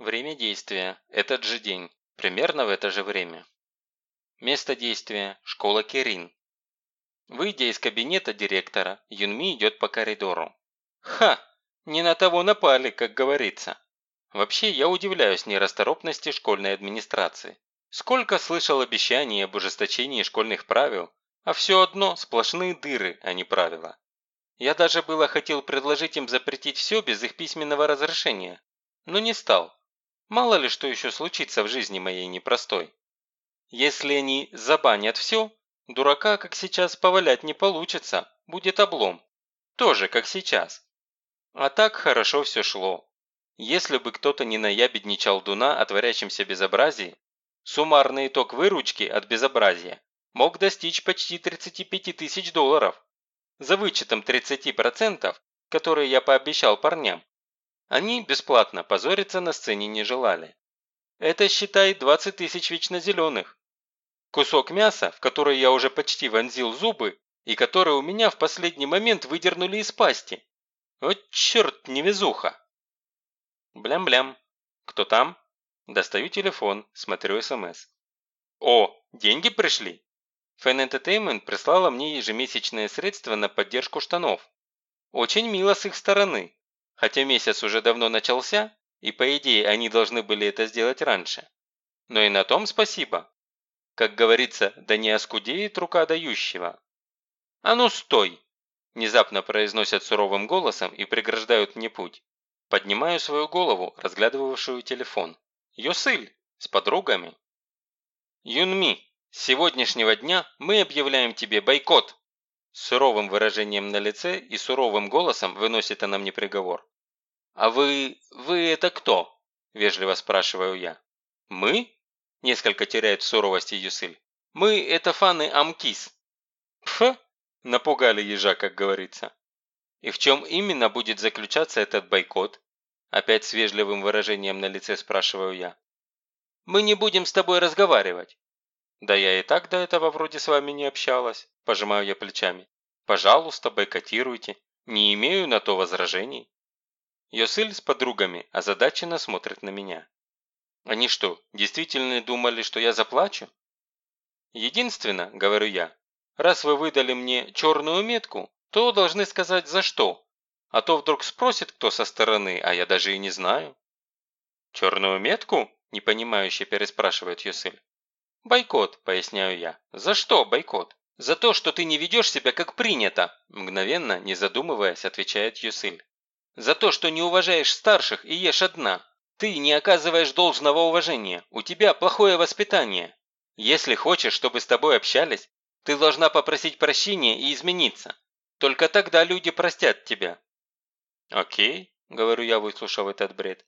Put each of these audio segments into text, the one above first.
Время действия – этот же день, примерно в это же время. Место действия – школа Керин. Выйдя из кабинета директора, Юнми идет по коридору. Ха! Не на того напали, как говорится. Вообще, я удивляюсь нерасторопности школьной администрации. Сколько слышал обещаний об ужесточении школьных правил, а все одно сплошные дыры, а не правила. Я даже было хотел предложить им запретить все без их письменного разрешения, но не стал. Мало ли что еще случится в жизни моей непростой. Если они забанят все, дурака, как сейчас, повалять не получится, будет облом. Тоже, как сейчас. А так хорошо все шло. Если бы кто-то не наябедничал Дуна о творящемся безобразии, суммарный итог выручки от безобразия мог достичь почти 35 тысяч долларов. За вычетом 30%, которые я пообещал парням, они бесплатно позориться на сцене не желали. Это, считай, 20 тысяч вечно зеленых. Кусок мяса, в который я уже почти вонзил зубы, и который у меня в последний момент выдернули из пасти. Вот черт, невезуха. Блям-блям. Кто там? Достаю телефон, смотрю СМС. О, деньги пришли? Fan Entertainment прислала мне ежемесячные средства на поддержку штанов. Очень мило с их стороны хотя месяц уже давно начался, и по идее они должны были это сделать раньше. Но и на том спасибо. Как говорится, да не оскудеет рука дающего. «А ну стой!» – внезапно произносят суровым голосом и преграждают мне путь. Поднимаю свою голову, разглядывавшую телефон. «Йосыль! С подругами!» «Юнми, с сегодняшнего дня мы объявляем тебе бойкот!» С суровым выражением на лице и суровым голосом выносит она мне приговор. «А вы... вы это кто?» – вежливо спрашиваю я. «Мы?» – несколько теряет суровости Юсыль. «Мы – это фаны Амкис». «Пф!» – напугали ежа, как говорится. «И в чем именно будет заключаться этот бойкот?» Опять с вежливым выражением на лице спрашиваю я. «Мы не будем с тобой разговаривать». «Да я и так до этого вроде с вами не общалась», – пожимаю я плечами. «Пожалуйста, бойкотируйте. Не имею на то возражений». Йосыль с подругами озадаченно смотрит на меня. Они что, действительно думали, что я заплачу? Единственно, говорю я, раз вы выдали мне черную метку, то должны сказать за что. А то вдруг спросит кто со стороны, а я даже и не знаю. Черную метку? Непонимающе переспрашивает Йосыль. Бойкот, поясняю я. За что бойкот? За то, что ты не ведешь себя как принято, мгновенно, не задумываясь, отвечает Юсыль. За то, что не уважаешь старших и ешь одна. Ты не оказываешь должного уважения. У тебя плохое воспитание. Если хочешь, чтобы с тобой общались, ты должна попросить прощения и измениться. Только тогда люди простят тебя». «Окей», – говорю я, выслушав этот бред.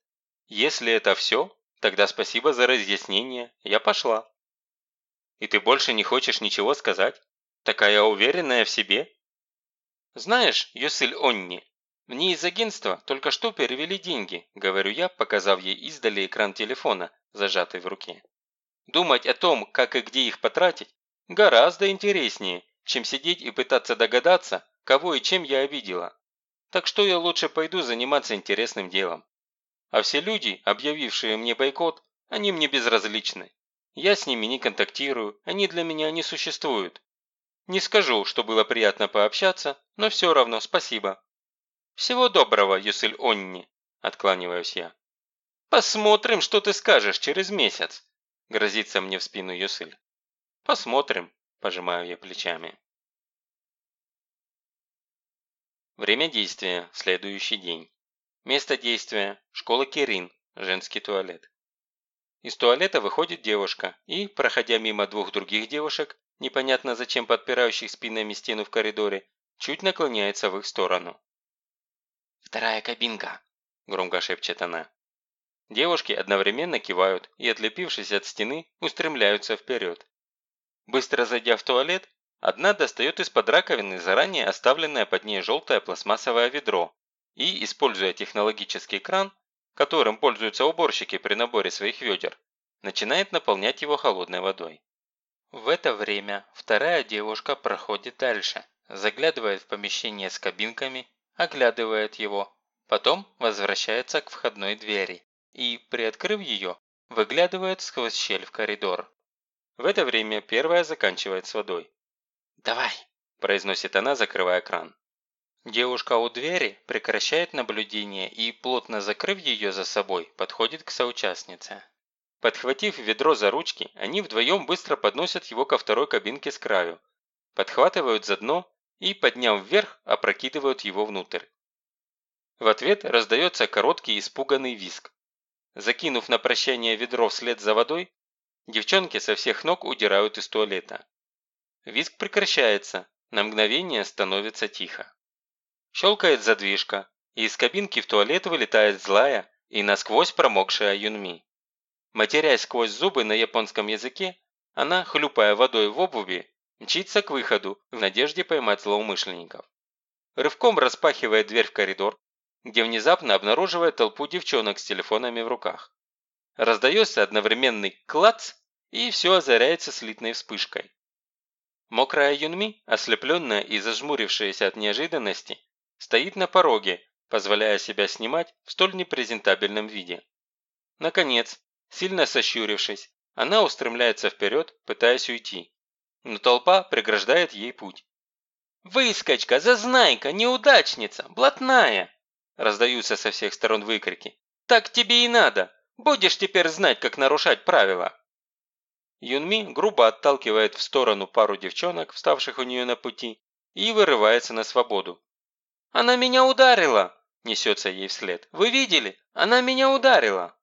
«Если это все, тогда спасибо за разъяснение. Я пошла». «И ты больше не хочешь ничего сказать? Такая уверенная в себе?» «Знаешь, Юсиль Онни, «Мне из агентства только что перевели деньги», – говорю я, показав ей издали экран телефона, зажатый в руке. «Думать о том, как и где их потратить, гораздо интереснее, чем сидеть и пытаться догадаться, кого и чем я обидела. Так что я лучше пойду заниматься интересным делом. А все люди, объявившие мне бойкот, они мне безразличны. Я с ними не контактирую, они для меня не существуют. Не скажу, что было приятно пообщаться, но все равно спасибо. «Всего доброго, Юсыль Онни», – откланиваюсь я. «Посмотрим, что ты скажешь через месяц», – грозится мне в спину Юсыль. «Посмотрим», – пожимаю я плечами. Время действия – следующий день. Место действия – школа Кирин, женский туалет. Из туалета выходит девушка и, проходя мимо двух других девушек, непонятно зачем подпирающих спинами стену в коридоре, чуть наклоняется в их сторону. «Вторая кабинка», – громко шепчет она. Девушки одновременно кивают и, отлепившись от стены, устремляются вперед. Быстро зайдя в туалет, одна достает из-под раковины заранее оставленное под ней желтое пластмассовое ведро и, используя технологический кран, которым пользуются уборщики при наборе своих ведер, начинает наполнять его холодной водой. В это время вторая девушка проходит дальше, заглядывает в помещение с кабинками оглядывает его, потом возвращается к входной двери. и, приоткрыв ее, выглядывает сквозь щель в коридор. В это время первая заканчивает с водой. «Давай!» – произносит она, закрывая кран. Девушка у двери прекращает наблюдение и, плотно закрыв ее за собой, подходит к соучастнице. Подхватив ведро за ручки, они вдвоем быстро подносят его ко второй кабинке с краю, подхватывают за дно и, подняв вверх, опрокидывают его внутрь. В ответ раздается короткий испуганный визг. Закинув на прощание ведро вслед за водой, девчонки со всех ног удирают из туалета. Визг прекращается, на мгновение становится тихо. Щелкает задвижка, и из кабинки в туалет вылетает злая и насквозь промокшая Юнми. Матерясь сквозь зубы на японском языке, она, хлюпая водой в обуви, мчится к выходу в надежде поймать злоумышленников. Рывком распахивает дверь в коридор, где внезапно обнаруживает толпу девчонок с телефонами в руках. Раздается одновременный клац, и все озаряется слитной вспышкой. Мокрая Юнми, ослепленная и зажмурившаяся от неожиданности, стоит на пороге, позволяя себя снимать в столь непрезентабельном виде. Наконец, Сильно сощурившись, она устремляется вперед, пытаясь уйти. Но толпа преграждает ей путь. «Выскочка, зазнайка, неудачница, блатная!» Раздаются со всех сторон выкрики. «Так тебе и надо! Будешь теперь знать, как нарушать правила!» Юнми грубо отталкивает в сторону пару девчонок, вставших у нее на пути, и вырывается на свободу. «Она меня ударила!» – несется ей вслед. «Вы видели? Она меня ударила!»